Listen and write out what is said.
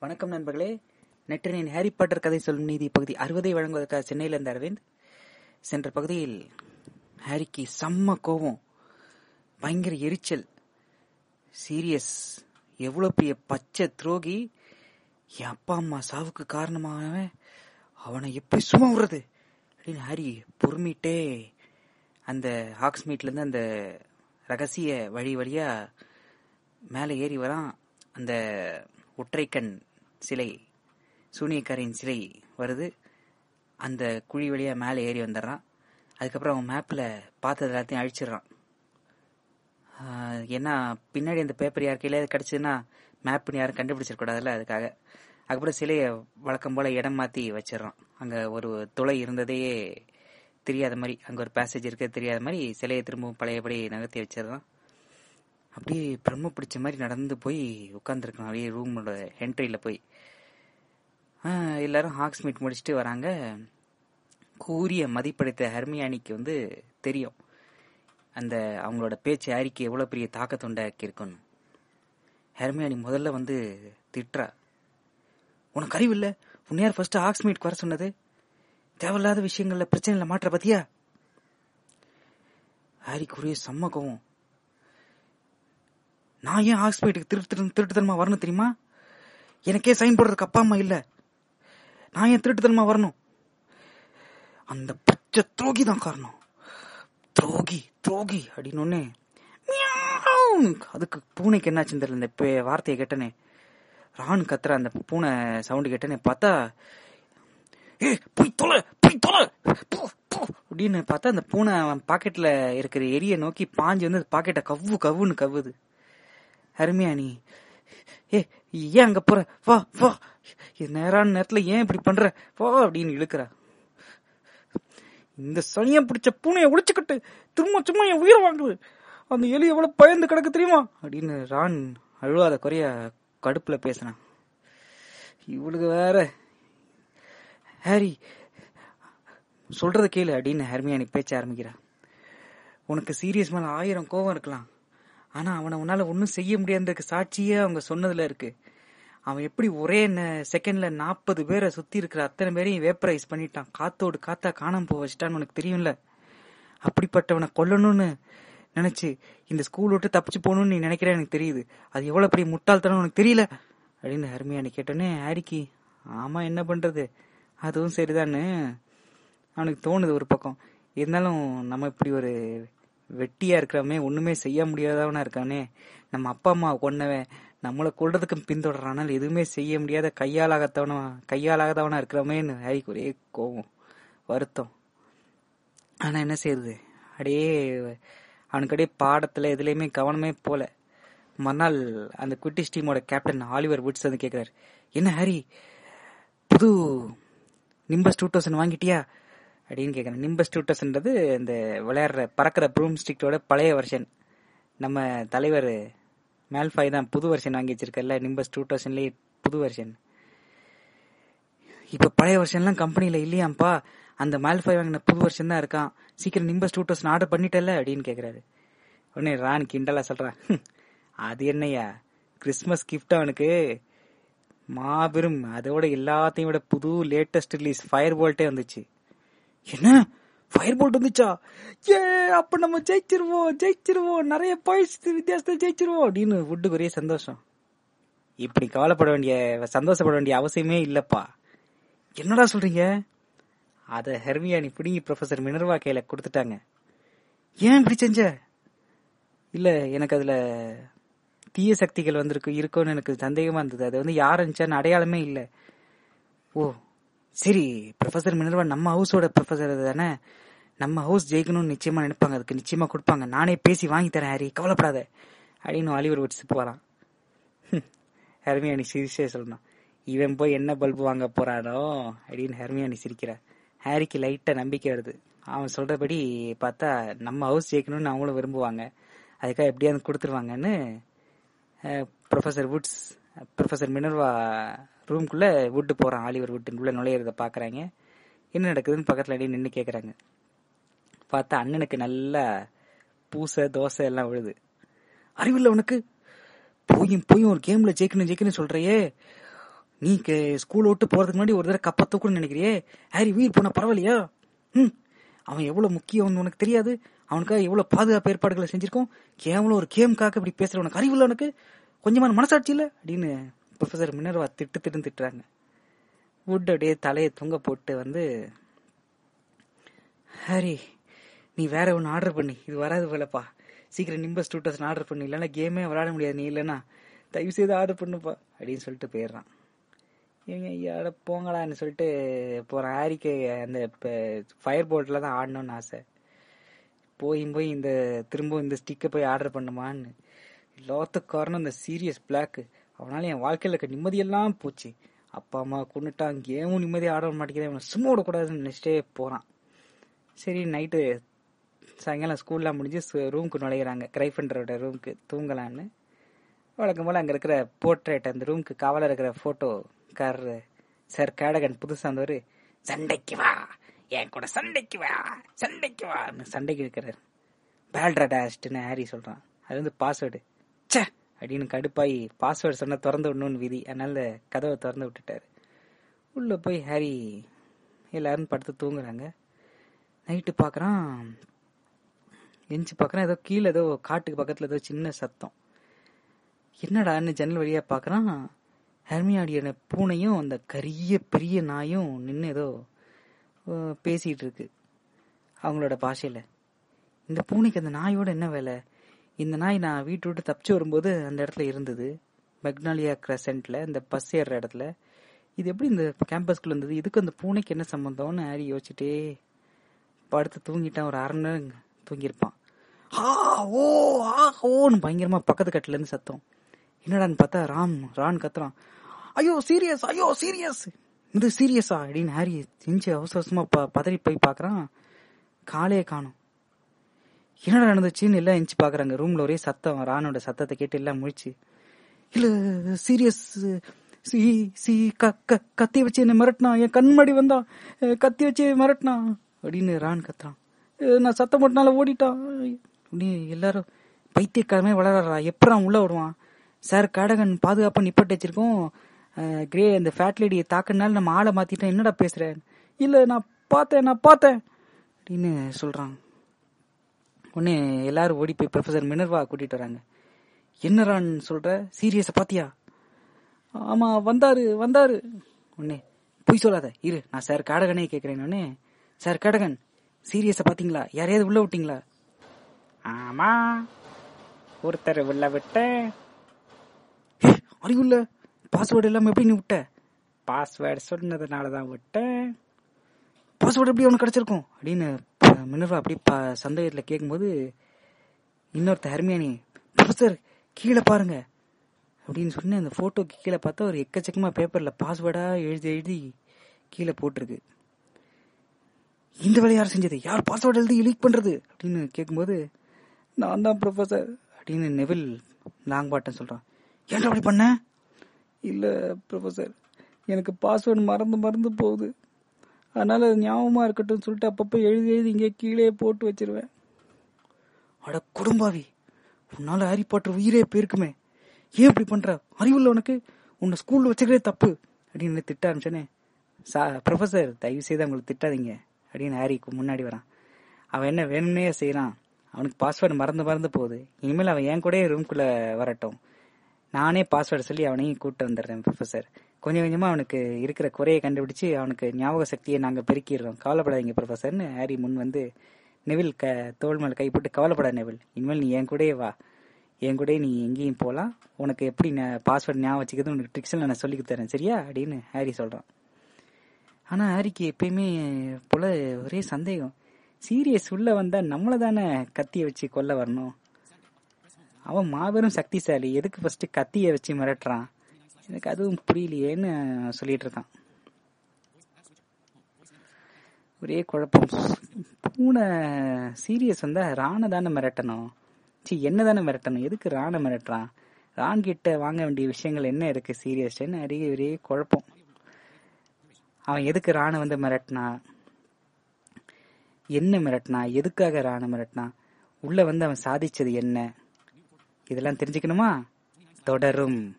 வணக்கம் நண்பர்களே. நெற்றினின் Harry Potter கதை சொல்லும் நீதி பகுதி அறுபதை வழங்குவதற்காக சென்னையில் இருந்த அரவிந்த். சென்ற பகுதியில் ஹாரிக்கு செம்ம கோபம் பயங்கர எரிச்சல் சீரியஸ் எவ்வளோ பெரிய பச்சை துரோகி என் அப்பா அம்மா சாவுக்கு காரணமானவன் அவனை எப்படி சும்மா விடுறது? அப்படின்னு ஹாரி பொறுமிட்டே அந்த ஹாக்ஸ்மீட்லேருந்து அந்த ரகசிய வழி வழியாக மேலே ஏறி வரான் அந்த ஒற்றைக்கண் சிலை சூனியக்காரின் சிலை வருது. அந்த குழி வழியாக மேலே ஏறி வந்துடுறான். அதுக்கப்புறம் அவன் மேப்பில் பார்த்தது எல்லாத்தையும் அழிச்சிடுறான். ஏன்னா பின்னாடி அந்த பேப்பர் யார் கையில கிடச்சதுன்னா மேப்னு யாரும் கண்டுபிடிச்சிடக்கூடாதுல்ல அதுக்காக. அதுக்கப்புறம் சிலையை வழக்கம் போல் இடம் மாற்றி வச்சிடுறான். அங்கே ஒரு துளை இருந்ததையே தெரியாத மாதிரி அங்கே ஒரு பேசேஜ் இருக்க தெரியாத மாதிரி சிலையை திரும்பவும் பழையபடி நகர்த்தி வச்சிடுறான். அப்படியே பிரம்ம பிடிச்ச மாதிரி நடந்து போய் உட்காந்துருக்கான் அப்படியே ரூமோட என்ட்ரியில் போய். எல்லாரும் ஹாக்ஸ் மீட் முடிச்சுட்டு வராங்க. கூரிய மதிப்படைத்த ஹர்மியானிக்கு வந்து தெரியும். அந்த அவங்களோட பேச்சு ஹாரிக்கு எவ்வளோ பெரிய தாக்கத்தை உண்டாக்கி இருக்குன்னு. ஹெர்மியானி முதல்ல வந்து திட்டுறா. உனக்கு அறிவு இல்லை? உன்னையார் யார் ஃபர்ஸ்ட் ஹாக்ஸ் மீட் வர சொன்னது? தேவையில்லாத விஷயங்கள்ல பிரச்சனைல மாற்ற பத்தியா? ஹாரிக்குரிய செம்ம கோவம் நான் ஏன் ஹாஸ்பிட்டலுக்கு திருட்டு திருட்டு திருட்டுத்தனமா வரணும் தெரியுமா? எனக்கே சைன் போடுறதுக்கு அப்பா அம்மா இல்ல. நான் ஏன் திருட்டுத்தனமா வரணும்? அந்த பச்சை துரோகி தான் காரணம். துரோகி துரோகி அப்படின்னு அதுக்கு பூனைக்கு என்னாச்சுன்னு தெரியல இந்த பே- வார்த்தையை கேட்டனே. ரான் கத்துற அந்த பூனை சவுண்டு கேட்டனே பார்த்தா ஏ போய் தொலை போய் தொலை! அப்படின்னு பார்த்தா அந்த பூனை பாக்கெட்ல இருக்கிற எரிய நோக்கி பாஞ்சு வந்து பாக்கெட்டை கவ்வு கவ்வுன்னு கவ்வுது. அருமையா நீ ஏ ஏன் அங்க போற? வா வா. இது நேரான நேரத்துல ஏன் இப்படி பண்ற? வா அப்படின்னு இழுக்கிறா. இந்த சனியம் பிடிச்ச பூனையை ஒழிச்சுக்கிட்டு திரும்ப சும்மா என் உயிரை வாங்குது. அந்த எலி எவ்வளவு பயந்து கிடக்கு தெரியுமா? அப்படின்னு ரான் அழுவாத குறைய கடுப்புல பேசினான் இவளுக்கு வேற. ஹாரி சொல்றத கேளு அப்படின்னு ஹர்மியானி பேச்ச ஆரம்பிக்கிறா. உனக்கு சீரியஸ் மேல ஆயிரம் கோவம் இருக்கலாம். ஆனா அவனை உன்னால ஒன்னும் செய்ய முடியாதுக்கு சாட்சியே அவங்க சொன்னதுல இருக்கு. அவன் எப்படி ஒரே செகண்ட்ல நாற்பது பேரை சுத்தி இருக்கிற அத்தனை பேரையும் வேப்பரைஸ் பண்ணிட்டான். காத்தோடு காத்தா காணாம போக வச்சுட்டான்னு உனக்கு தெரியும்ல? அப்படிப்பட்டவனை கொல்லணும்னு நினைச்சு இந்த ஸ்கூல் விட்டு தப்பிச்சு போகணும்னு நீ நினைக்கிற எனக்கு தெரியுது. அது எவ்வளவு பெரிய முட்டாள்தனம் உனக்கு தெரியல? அப்படின்னு ஹர்மியானி கேட்டோன்னே ஹாரிக்கு ஆமா என்ன பண்றது? அதுவும் சரிதான்னு. அவனுக்கு தோணுது ஒரு பக்கம். இருந்தாலும் நம்ம இப்படி ஒரு வெட்டியா இருக்கிறவனே ஒண்ணுமே செய்ய முடியாதவனா இருக்கானே. நம்ம அப்பா அம்மா கொன்னவன் நம்மளை கொல்றதுக்கு பின்தொடரானால் எதுவுமே செய்ய முடியாத கையாலாகத்தவனா கையாலாகதவனா இருக்கிறவனேன்னு ஹாரிக்கு ஒரே கோவம் வருத்தம். ஆனா என்ன செய்யுது அப்படியே அவனுக்கு அப்படியே பாடத்துல எதுலயுமே கவனமே போல. மறுநாள் அந்த குட்டிஸ் டீமோட கேப்டன் ஆலிவர் வுட்ஸ் வந்து கேக்குறாரு. என்ன ஹாரி புது நிம்பஸ் டூ தௌசண்ட் வாங்கிட்டியா? அப்படின்னு கேட்குறேன் நிம்பஸ் டூட்டஸ்ன்றது இந்த விளையாடுற பறக்கிற ப்ரூம் ஸ்டிக்கோட பழைய வெர்ஷன் நம்ம தலைவர் மேல்ஃபாய் தான் புது வெர்ஷன் வாங்கி வச்சிருக்கல நிம்பஸ் டூ புது வெர்ஷன் இப்போ பழைய வருஷன்லாம் கம்பெனியில் இல்லையாம்ப்பா. அந்த மேல்ஃபாய் வாங்கின புது வருஷம் தான் இருக்கான். சீக்கிரம் நிம்பஸ் டூ தௌசண்ட் ஆர்டர் பண்ணிட்டல அப்படின்னு கேட்குறாரு உடனே ரான் கிண்டலா சொல்றான். அது என்னய்யா? கிறிஸ்மஸ் கிஃப்ட் அவனுக்கு மாபெரும் அதோட எல்லாத்தையும் விட புது லேட்டஸ்ட் ரிலீஸ் ஃபயர் போல்ட்டே வந்துச்சு. என்ன? ஃபயர் போல்ட் வந்துச்சா? ஏ அப்ப நம்ம ஜெயிச்சிருவோம் ஜெயிச்சிருவோம். நிறைய பாயிண்ட்ஸ் வித்தியாசத்தில் ஜெயிச்சிருவோம் அப்படின்னு வுட்டுக்கு ஒரே சந்தோஷம். இப்படி கவலைப்பட வேண்டிய சந்தோஷப்பட வேண்டிய அவசியமே இல்லப்பா. என்னடா சொல்றீங்க? அதை ஹெர்மியானி பிடுங்கி ப்ரொஃபசர் மினர்வா கையில கொடுத்துட்டாங்க. ஏன் இப்படி செஞ்ச? இல்ல எனக்கு அதுல தீய சக்திகள் வந்திருக்கு இருக்கோன்னு எனக்கு சந்தேகமா இருந்தது. அது வந்து யார் இருந்துச்சான்னு அடையாளமே இல்லை. ஓ சரி ப்ரொஃபசர் மினர்வா நம்ம ஹவுஸோட ப்ரொஃபசர் தானே? நம்ம ஹவுஸ் ஜெயிக்கணும்னு நிச்சயமா நினைப்பாங்க. அதுக்கு நிச்சயமா கொடுப்பாங்க. நானே பேசி வாங்கி தரேன் ஹாரி. கவலைப்படாத. அப்படின்னு ஆலிவர் வச்சு போறான். ஹெர்மியானி சிரிச்சே சொல்லணும். இவன் போய் என்ன பல்பு வாங்க போறானோ அப்படின்னு ஹெர்மியானி சிரிக்கிறா. ஹாரிக்கு லைட்டா நம்பிக்கை வருது. அவன் சொல்றபடி பார்த்தா நம்ம ஹவுஸ் ஜெயிக்கணும்னு அவங்களும் விரும்புவாங்க. அதுக்காக எப்படியாவது கொடுத்துருவாங்கன்னு ப்ரொஃபசர் வுட்ஸ் ப்ரொஃபசர் மினர்வா ரூம்குள்ளே விட்டு போகிறான் ஆலிவர் விட்டு உள்ளே நுழையிறத பார்க்குறாங்க. என்ன நடக்குதுன்னு பக்கத்தில் அப்படியே நின்று கேட்குறாங்க பார்த்தா அண்ணனுக்கு நல்லா பூசை தோசை எல்லாம் விழுது. அறிவில்லை உனக்கு? போயும் போயும் ஒரு கேமில் ஜெயிக்கணும் ஜெயிக்கணும் சொல்கிறையே நீ ஸ்கூல் விட்டு போகிறதுக்கு முன்னாடி ஒரு தடவை கப்ப தூக்கணும்னு நினைக்கிறியே? ஹாரி வீர் போனால் பரவாயில்லையா? ம் அவன் எவ்வளோ முக்கியம் உனக்கு தெரியாது? அவனுக்காக எவ்வளோ பாதுகாப்பு ஏற்பாடுகளை செஞ்சிருக்கோம்? கேவலம் ஒரு கேம்காக இப்படி பேசுகிற உனக்கு அறிவு இல்லை உனக்கு? கொஞ்சமான மனசாட்சி இல்லை? அப்படின்னு ப்ரொஃபசர் மினர்வா திட்டு திட்டு திட்டுறாங்க. வுட் அப்படியே தலையை தொங்க போட்டு வந்து ஹரி நீ வேற ஒன்று ஆர்டர் பண்ணி. இது வராது போலப்பா. சீக்கிரம் நிம்பஸ் டூ தௌசண்ட் ஆர்டர் பண்ணி. இல்லைன்னா கேமே விளையாட முடியாது. நீ இல்லைன்னா தயவு செய்து ஆர்டர் பண்ணுப்பா. அப்படின்னு சொல்லிட்டு போயிடுறான். இவங்க ஐயாட போங்களான்னு சொல்லிட்டு போகிறான் ஹாரிக்கு அந்த ஃபயர் போர்ட்டில் தான் ஆடணும்னு ஆசை. போய் போய் இந்த திரும்பவும் இந்த ஸ்டிக்கை போய் ஆர்டர் பண்ணுமான்னு. லோத்த காரணம் இந்த சீரியஸ் பிளாக்கு அவனால என் வாழ்க்கையில் இருக்க நிம்மதியெல்லாம் போச்சு. அப்பா அம்மா கொண்டுட்டான் கேமும் நிம்மதியாக ஆட மாட்டேங்கிறேன் அவனை சும்மா விடக்கூடாதுன்னு நினச்சிட்டே போகிறான் சரி நைட்டு சாயங்காலம் ஸ்கூல்லாம் முடிஞ்சு ரூமுக்கு நுழையிறாங்க. கிரைஃபண்டரோட ரூமுக்கு தூங்கலான்னு. வழக்கம் போல் அங்கே இருக்கிற போர்ட்ரேட் அந்த ரூமுக்கு காவலாக இருக்கிற ஃபோட்டோ கார் சார் கேடகன் புதுசாக வந்தவர் சண்டைக்கு வா என் கூட சண்டைக்கு வா சண்டைக்கு வான்னு சண்டைக்கு இருக்கிறார் பேல்ட்ரடாஸ்ட்னு ஹாரி சொல்கிறான் அது வந்து பாஸ்வேர்டு அப்படின்னு கடுப்பாயி பாஸ்வேர்டு சொன்னால் திறந்து விடணும்னு விதி. அதனால கதவை திறந்து விட்டுட்டாரு. உள்ளே போய் ஹாரி எல்லாரும் படுத்து தூங்குறாங்க. நைட்டு பார்க்குறான் எஞ்சி பார்க்குறான் ஏதோ கீழே ஏதோ காட்டுக்கு பக்கத்தில் ஏதோ சின்ன சத்தம். என்னடான்னு ஜன்னல் வழியாக பார்க்குறான் ஹெர்மியாடியான பூனையும் அந்த கரிய பெரிய நாயும் நின்று ஏதோ பேசிகிட்டு இருக்கு. அவங்களோட பாஷையில். இந்த பூனைக்கு அந்த நாயோட என்ன வேலை? இந்த நாய் நான் வீட்டு விட்டு தப்பிச்சு வரும்போது அந்த இடத்துல இருந்தது. மெக்னாலியா கிரசன்ட்ல இந்த பஸ் ஏறுற இடத்துல. இது எப்படி இந்த கேம்பஸ்குள்ள இருந்தது? இதுக்கு அந்த பூனைக்கு என்ன சம்பந்தம்னு ஹாரி யோசிச்சுட்டே படுத்து தூங்கிட்டான். ஒரு அரை மணி நேரம் தூங்கியிருப்பான். ஆ ஓ ஆ ஓன்னு பயங்கரமா பக்கத்து கட்டுல இருந்து சத்தம். என்னடான்னு பார்த்தா ராம் ரான் கத்துறான். ஐயோ சீரியஸ் ஐயோ சீரியஸ் இது சீரியஸா அப்படின்னு ஹாரி செஞ்சு அவசர அவசரமா ப- பதறி போய் பார்க்குறான். காலையே காணும். என்னடா நடந்துச்சுன்னு எல்லாம் எஞ்சி பாக்குறாங்க. ரூம்ல ஒரே சத்தம் ராணோட சத்தத்தை கேட்டு எல்லாம் முழிச்சு. இல்ல சீரியஸ் சி சி க க- கத்தி வச்சு என்ன மிரட்டினா என் கண்மடி வந்தான் கத்தி வச்சு மிரட்டினா அப்படின்னு ரான் கத்துறான். நான் சத்தம் போட்டனால ஓடிட்டான். அப்படி எல்லாரும் பைத்தியக்காரமே வளரறா எப்பறம் உள்ள விடுவான் சார் காடகன் பாதுகாப்பா நிப்பட்டு வச்சிருக்கோம். கிரே அந்த ஃபேட் லேடியை தாக்குனால நம்ம ஆளை மாத்திட்டோம். என்னடா பேசுறேன் இல்ல நான் பார்த்தேன் நான் பார்த்தேன் அப்படின்னு சொல்றான். உடனே எல்லாரும் ஓடி போய் ப்ரொஃபசர் மினர்வா கூட்டிட்டு வராங்க. என்னரான் சொல்ற? சீரியஸ பாத்தியா? ஆமா வந்தாரு வந்தாரு. உடனே பொய் சொல்லாத இரு. நான் சார் காடகனே கேக்குறேன் உடனே சார் காடகன் சீரியஸ பாத்தீங்களா? யாரையாவது உள்ள விட்டீங்களா? ஆமா. ஒருத்தர் உள்ள விட்டேன் அறிவுள்ள? பாஸ்வேர்டு எல்லாம் எப்படி நீ விட்ட? பாஸ்வேர்டு சொன்னதுனால தான் விட்டேன் பாஸ்வேர்டு எப்படி அவனுக்கு கிடைச்சிருக்கும்? அப்படின்னு மினர்வா அப்படி ப- சந்தேகத்துல கேட்கும்போது இன்னொருத்த ஹர்மியானி ப்ரொஃபசர் கீழே பாருங்க. அப்படின்னு சொன்ன அந்த போட்டோக்கு கீழே பார்த்தா ஒரு எக்கச்சக்கமா பேப்பர்ல பாஸ்வேர்டா எழுதி எழுதி கீழே போட்டிருக்கு. இந்த வேலை யார் செஞ்சது? யார் பாஸ்வேர்டு எழுதி லீக் பண்றது? அப்படின்னு கேட்கும்போது நான் தான் ப்ரொஃபசர் அப்படின்னு நெவில் லாங் பாட்டன் சொல்றான். ஏன்டா அப்படி பண்ண? இல்ல ப்ரொஃபசர் எனக்கு பாஸ்வேர்டு மறந்து மறந்து போகுது. அதனால அது ஞாபகமா இருக்கட்டும் சொல்லிட்டு அப்பப்போ எழுதி எழுதி இங்கே கீழே போட்டு வச்சிருவேன். அட குடும்பாவி உன்னால ஹாரி பாட்டர் உயிரே போயிருக்குமே. ஏன் இப்படி பண்ற? அறிவுள்ள உனக்கு. உன்னை ஸ்கூல்ல வச்சுக்கிறதே தப்பு. அப்படின்னு திட்ட ஆரம்பிச்சோன்னே சா ப்ரொஃபசர் தயவு செய்து அவங்களை திட்டாதீங்க. அப்படின்னு ஹாரிக்கு முன்னாடி வரான். அவன் என்ன வேணும்னே செய்கிறான் அவனுக்கு பாஸ்வேர்டு மறந்து மறந்து போகுது. இனிமேல் அவன் என் கூடயே ரூம்குள்ள வரட்டும். நானே பாஸ்வேர்டு சொல்லி அவனையும் கூட்டு வந்துடுறேன் ப்ரொஃபசர் கொஞ்சம் கொஞ்சமாக அவனுக்கு இருக்கிற குறையை கண்டுபிடிச்சு அவனுக்கு ஞாபக சக்தியை நாங்கள் பெருக்கிடுறோம். கவலைப்படாதீங்க ப்ரொஃபசர்னு ஹாரி முன் வந்து நெவில் க தோல் மேலே கை போட்டு கவலைப்படாத நெவில். இனிமேல் நீ என் கூடயே வா. என் கூட நீ எங்கேயும் போகலாம் உனக்கு எப்படி நான் பாஸ்வேர்டு ஞாபகம் வச்சுக்கிறது உனக்கு ட்ரிக்ஸில் நான் சொல்லி தரேன் சரியா? அப்படின்னு ஹாரி சொல்கிறான் ஆனால் ஹாரிக்கு எப்பயுமே போல ஒரே சந்தேகம். சீரியஸ் உள்ளே வந்தால் நம்மளை தானே கத்தியை வச்சு கொல்ல வரணும்? அவன் மாபெரும் சக்திசாலி. எதுக்கு ஃபஸ்ட்டு கத்தியை வச்சு மிரட்டுறான்? எனக்கு அதுவும் புரியலையேன்னு சொல்லிட்டு இருக்கான் ஒரே குழப்பம். பூனை சீரியஸ் வந்தா ராணை தானே மிரட்டணும். சி என்ன தானே மிரட்டணும்? எதுக்கு ராணை மிரட்டுறான்? ரான் கிட்ட வாங்க வேண்டிய விஷயங்கள் என்ன இருக்கு? சீரியஸ்ன்னு நிறைய ஒரே குழப்பம். அவன் எதுக்கு ராணை வந்து மிரட்டினா? என்ன மிரட்டினா? எதுக்காக ராணை மிரட்டினா? உள்ள வந்து அவன் சாதிச்சது என்ன? இதெல்லாம் தெரிஞ்சுக்கணுமா? தொடரும்.